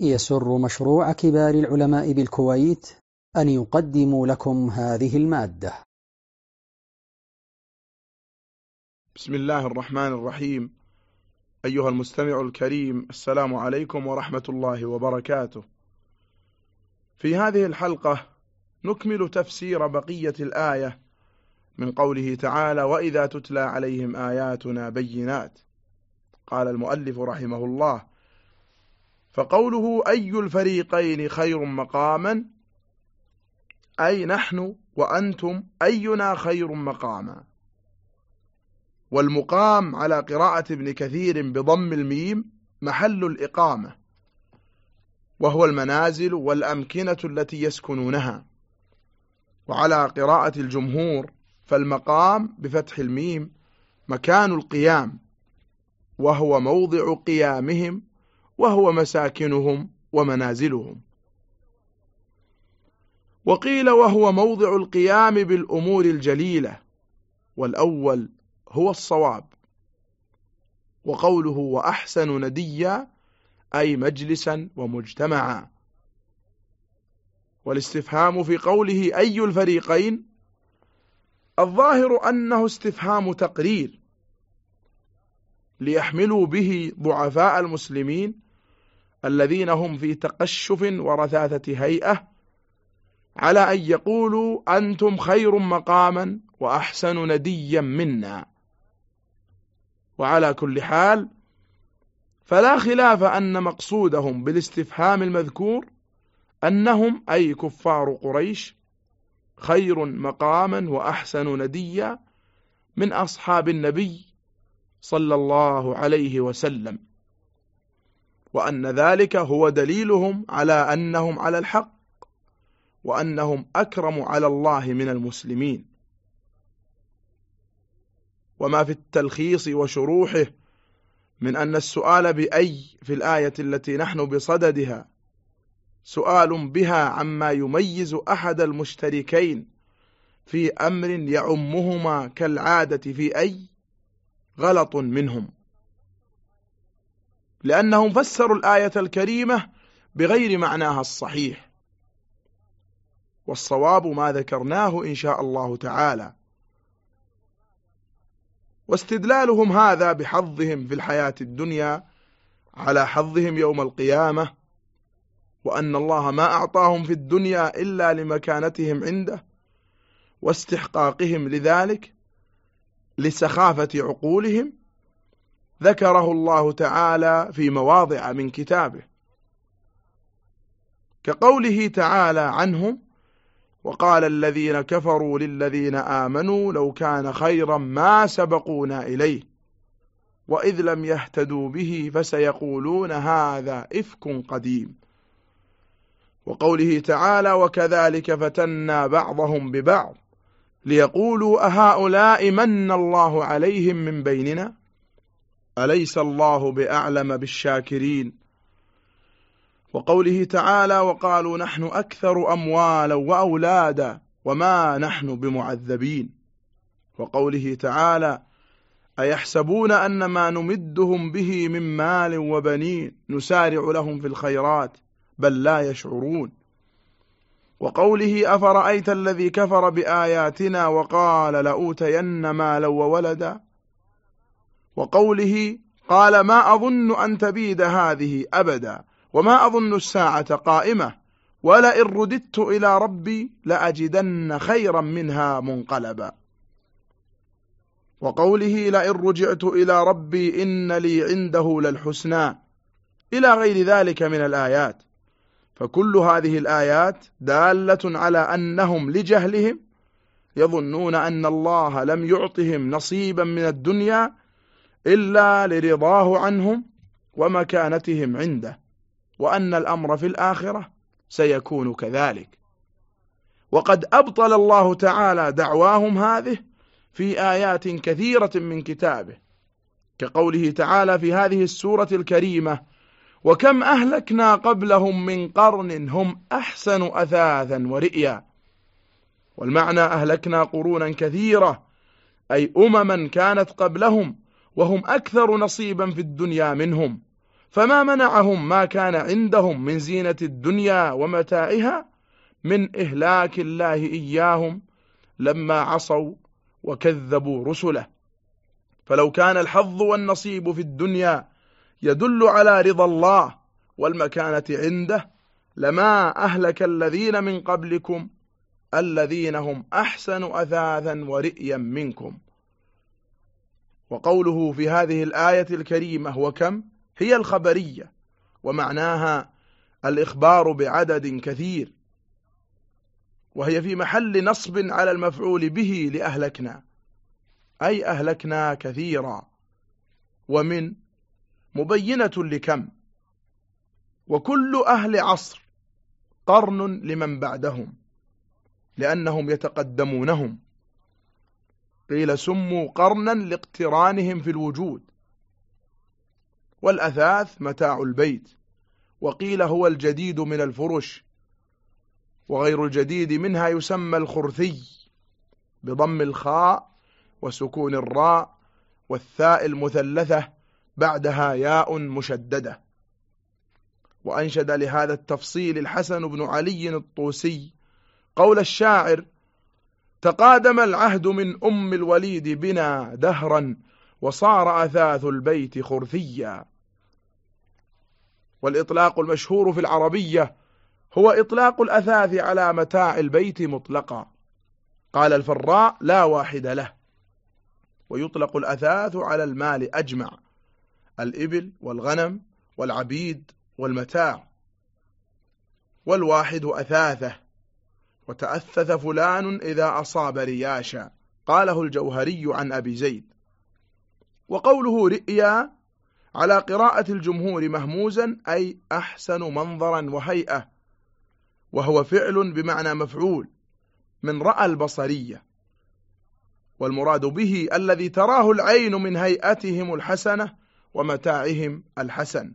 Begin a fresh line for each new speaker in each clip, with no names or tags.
يسر مشروع كبار العلماء بالكويت أن يقدم لكم هذه المادة.
بسم الله الرحمن الرحيم. أيها المستمع الكريم السلام عليكم ورحمة الله وبركاته. في هذه الحلقة نكمل تفسير بقية الآية من قوله تعالى وإذا تتلى عليهم آياتنا بينات قال المؤلف رحمه الله فقوله أي الفريقين خير مقاما؟ أي نحن وأنتم أينا خير مقاما؟ والمقام على قراءة ابن كثير بضم الميم محل الإقامة وهو المنازل والأمكنة التي يسكنونها. وعلى قراءة الجمهور فالمقام بفتح الميم مكان القيام وهو موضع قيامهم وهو مساكنهم ومنازلهم. وقيل وهو موضع القيام بالأمور الجليلة والأول هو الصواب. وقوله وأحسن نديا أي مجلسا ومجتمعا. والاستفهام في قوله أي الفريقين الظاهر أنه استفهام تقرير ليحملوا به ضعفاء المسلمين الذين هم في تقشف ورثاثة هيئة على أن يقولوا أنتم خير مقاما وأحسن نديا منا. وعلى كل حال فلا خلاف أن مقصودهم بالاستفهام المذكور أنهم أي كفار قريش خير مقاما وأحسن نديا من أصحاب النبي صلى الله عليه وسلم. وأن ذلك هو دليلهم على أنهم على الحق وأنهم أكرم على الله من المسلمين. وما في التلخيص وشروحه من أن السؤال بأي في الآية التي نحن بصددها سؤال بها عما يميز أحد المشتركين في أمر يعمهما كالعادة في أي غلط منهم. لأنهم فسروا الآية الكريمة بغير معناها الصحيح. والصواب ما ذكرناه إن شاء الله تعالى. واستدلالهم هذا بحظهم في الحياة الدنيا على حظهم يوم القيامة وأن الله ما أعطاهم في الدنيا إلا لمكانتهم عنده واستحقاقهم لذلك لسخافة عقولهم ذكره الله تعالى في مواضع من كتابه. كقوله تعالى عنهم وقال الذين كفروا للذين آمنوا لو كان خيرا ما سبقونا إليه وإذ لم يهتدوا به فسيقولون هذا إفك قديم. وقوله تعالى وكذلك فتنا بعضهم ببعض ليقولوا أهؤلاء من الله عليهم من بيننا؟ أليس الله بأعلم بالشاكرين؟ وقوله تعالى وقالوا نحن أكثر أموالا وأولادا وما نحن بمعذبين. وقوله تعالى أيحسبون أن ما نمدهم به من مال وبنين نسارع لهم في الخيرات بل لا يشعرون. وقوله أفرأيت الذي كفر بآياتنا وقال لأوتين مالا وولدا وقوله قال ما أظن أن تبيد هذه أبدا وما أظن الساعة قائمة ولئن رددت إلى ربي لأجدن خيرا منها منقلبا. وقوله لئن رجعت إلى ربي إن لي عنده للحسنى. إلى غير ذلك من الآيات. فكل هذه الآيات دالة على أنهم لجهلهم يظنون أن الله لم يعطهم نصيبا من الدنيا إلا لرضاه عنهم ومكانتهم عنده وأن الأمر في الآخرة سيكون كذلك. وقد أبطل الله تعالى دعواهم هذه في آيات كثيرة من كتابه كقوله تعالى في هذه السورة الكريمة وكم أهلكنا قبلهم من قرن هم أحسن أثاثا ورئيا والمعنى أهلكنا قرونا كثيرة أي أمما كانت قبلهم وهم أكثر نصيبا في الدنيا منهم. فما منعهم ما كان عندهم من زينة الدنيا ومتاعها من إهلاك الله إياهم لما عصوا وكذبوا رسله. فلو كان الحظ والنصيب في الدنيا يدل على رضا الله والمكانة عنده لما أهلك الذين من قبلكم الذين هم أحسن أثاثا ورئيا منكم. وقوله في هذه الآية الكريمة وكم هي الخبرية ومعناها الإخبار بعدد كثير وهي في محل نصب على المفعول به لأهلكنا أي أهلكنا كثيرا. ومن مبينة لكم وكل أهل عصر قرن لمن بعدهم لأنهم يتقدمونهم. قيل سموا قرنا لاقترانهم في الوجود. والأثاث متاع البيت وقيل هو الجديد من الفرش وغير الجديد منها يسمى الخرثي بضم الخاء وسكون الراء والثاء المثلثة بعدها ياء مشددة. وأنشد لهذا التفصيل الحسن بن علي الطوسي قول الشاعر تقادم العهد من أم الوليد بنا دهرا وصار أثاث البيت خرثيا. والإطلاق المشهور في العربية هو إطلاق الأثاث على متاع البيت مطلقا. قال الفراء لا واحد له. ويطلق الأثاث على المال أجمع. الإبل والغنم والعبيد والمتاع. والواحد أثاثه. وتأثث فلان إذا أصاب رياشا. قاله الجوهري عن أبي زيد. وقوله رئيا على قراءة الجمهور مهموزا أي أحسن منظرا وهيئة. وهو فعل بمعنى مفعول من رأى البصرية. والمراد به الذي تراه العين من هيئتهم الحسنة ومتاعهم الحسن.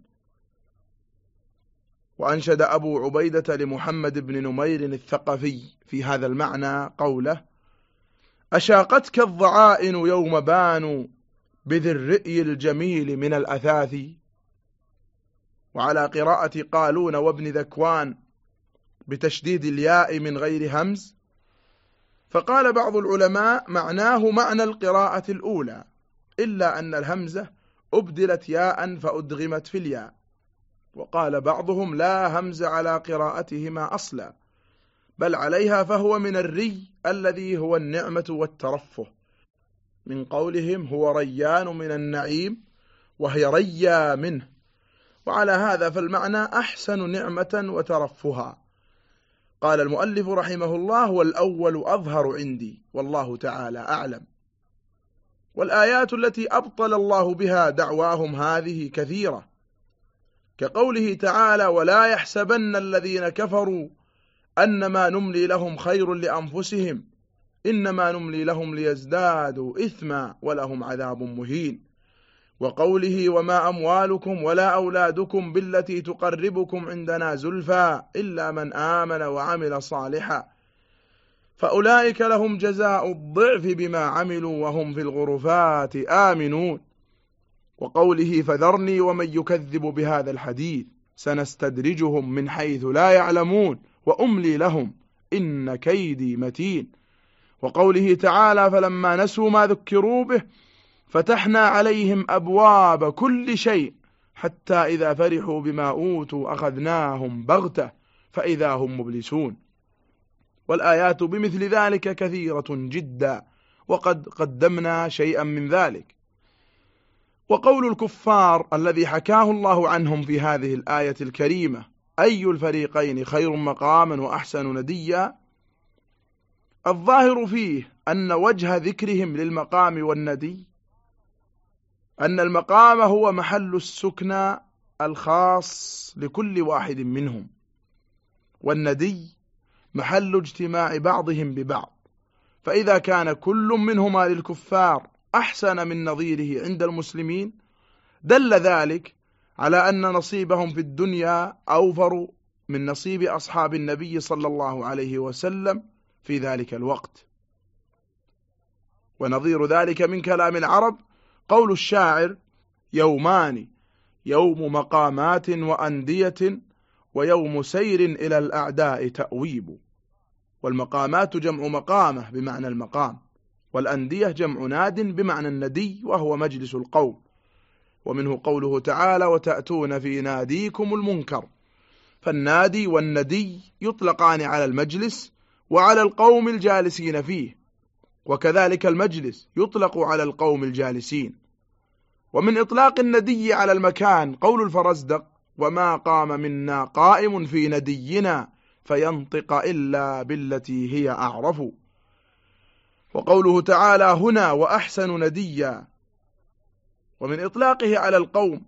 وأنشد أبو عبيدة لمحمد بن نمير الثقفي في هذا المعنى قوله أشاقتك الضعائن يوم بانوا بذي الرئي الجميل من الأثاث. وعلى قراءة قالون وابن ذكوان بتشديد الياء من غير همز فقال بعض العلماء معناه معنى القراءة الأولى إلا أن الهمزة أبدلت ياء فأدغمت في الياء. وقال بعضهم لا همز على قراءتهما أصلا بل عليها فهو من الري الذي هو النعمة والترفه. من قولهم هو ريان من النعيم وهي ريا منه. وعلى هذا فالمعنى أحسن نعمة وترفها. قال المؤلف رحمه الله والأول أظهر عندي والله تعالى أعلم. والآيات التي أبطل الله بها دعواهم هذه كثيرة. كقوله تعالى ولا يحسبن الذين كفروا أنما نملي لهم خير لأنفسهم إنما نملي لهم ليزدادوا إثما ولهم عذاب مهين. وقوله وما أموالكم ولا أولادكم بالتي تقربكم عندنا زلفى إلا من آمن وعمل صالحا. فأولئك لهم جزاء الضعف بما عملوا وهم في الغرفات آمنون. وقوله فذرني ومن يكذب بهذا الحديث سنستدرجهم من حيث لا يعلمون وأملي لهم إن كيدي متين. وقوله تعالى فلما نسوا ما ذكروا به فتحنا عليهم أبواب كل شيء حتى إذا فرحوا بما أوتوا أخذناهم بغتة فإذا هم مبلسون. والآيات بمثل ذلك كثيرة جدا وقد قدمنا شيئا من ذلك. وقول الكفار الذي حكاه الله عنهم في هذه الآية الكريمة أي الفريقين خير مقاما وأحسن نديا؟ الظاهر فيه أن وجه ذكرهم للمقام والندي أن المقام هو محل السكنى الخاص لكل واحد منهم والندي محل اجتماع بعضهم ببعض فإذا كان كل منهما للكفار أحسن من نظيره عند المسلمين. دل ذلك على أن نصيبهم في الدنيا أوفر من نصيب أصحاب النبي صلى الله عليه وسلم في ذلك الوقت. ونظير ذلك من كلام العرب قول الشاعر يومان يوم مقامات وأندية ويوم سير إلى الأعداء تأويب. والمقامات جمع مقامة بمعنى المقام. والأندية جمع ناد بمعنى الندي وهو مجلس القوم. ومنه قوله تعالى وتأتون في ناديكم المنكر فالنادي والندي يطلقان على المجلس وعلى القوم الجالسين فيه وكذلك المجلس يطلق على القوم الجالسين. ومن إطلاق الندي على المكان قول الفرزدق وما قام منا قائم في ندينا فينطق إلا بالتي هي أعرف وقوله تعالى هنا وأحسن نديا. ومن إطلاقه على القوم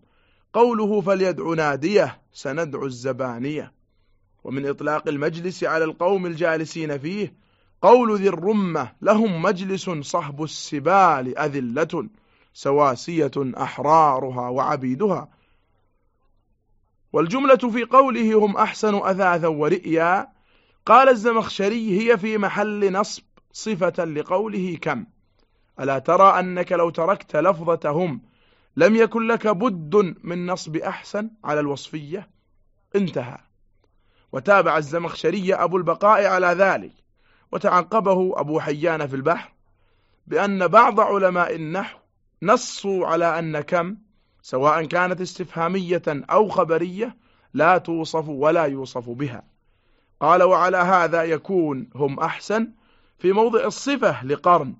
قوله فليدع ناديه سندعو الزبانية. ومن إطلاق المجلس على القوم الجالسين فيه قول ذي الرمة لهم مجلس صحب السبال أذلة سواسية أحرارها وعبيدها. والجملة في قوله هم أحسن أثاثا ورئيا قال الزمخشري هي في محل نصب صفة لقوله كم؟ ألا ترى أنك لو تركت لفظة هم لم يكن لك بد من نصب أحسن على الوصفية؟ انتهى. وتابع الزمخشري أبو البقاء على ذلك وتعقبه أبو حيان في البحر بأن بعض علماء النحو نصوا على أن كم سواء كانت استفهامية أو خبرية لا توصف ولا يوصف بها. قال وعلى هذا يكون هم أحسن في موضع الصفة لقرن.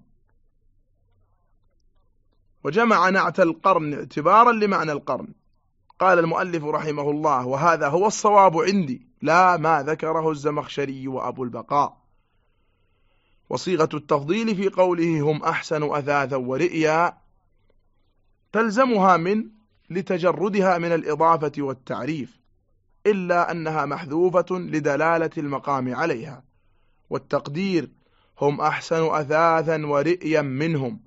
وجمع نعت القرن اعتبارا لمعنى القرن. قال المؤلف رحمه الله وهذا هو الصواب عندي لا ما ذكره الزمخشري وأبو البقاء. وصيغة التفضيل في قوله هم أحسن أثاثا ورئيا تلزمها من لتجردها من الإضافة والتعريف إلا أنها محذوفة لدلالة المقام عليها. والتقدير هم أحسن أثاثا ورئيا منهم.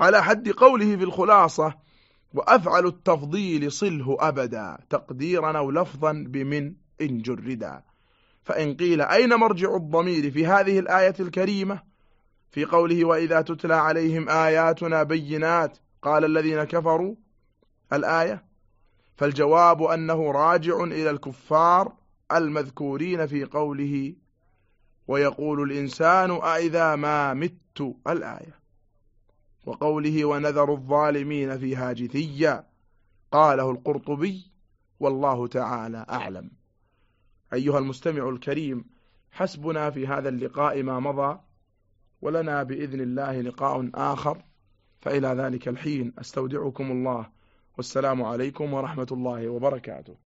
على حد قوله في الخلاصة وأفعل التفضيل صله أبدا تقديرا أو لفظا بمن إن جردا. فإن قيل أين مرجع الضمير في هذه الآية الكريمة؟ في قوله وإذا تتلى عليهم آياتنا بينات قال الذين كفروا الآية. فالجواب أنه راجع إلى الكفار المذكورين في قوله ويقول الإنسان أئذا ما مت? الآية. وقوله ونذر الظالمين فيها جثيا. قاله القرطبي والله تعالى أعلم. أيها المستمع الكريم حسبنا في هذا اللقاء ما مضى ولنا بإذن الله لقاء آخر. فإلى ذلك الحين أستودعكم الله. والسلام عليكم ورحمة الله وبركاته.